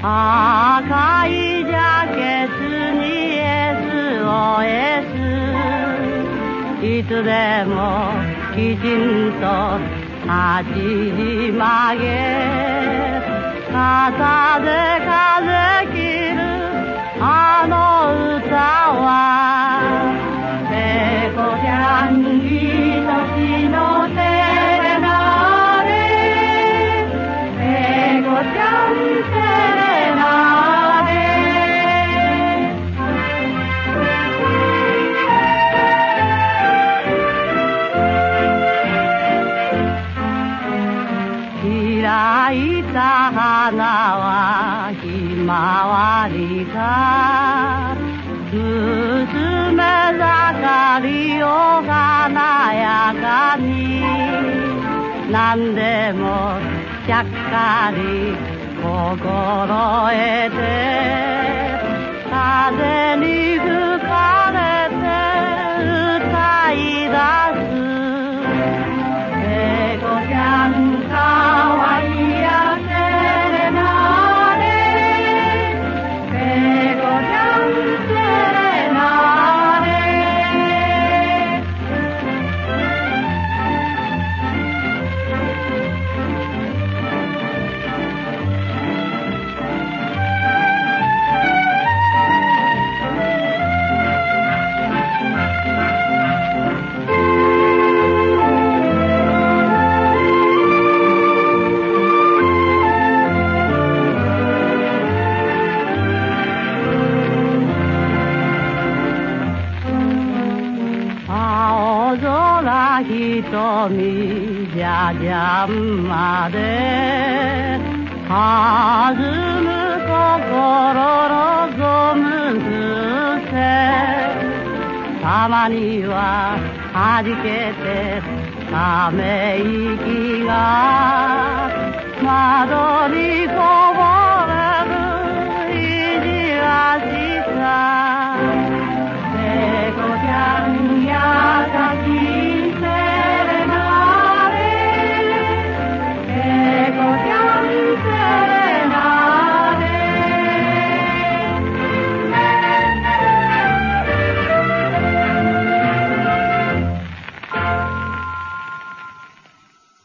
赤いジャケットに SOS いつでもきちんと立ち曲げ。傘で開いた花はひまわりか娘盛りを華やかに何でもちゃっかり心得て風に空瞳じゃじゃんまで弾む心望む風船たまには弾けてため息が。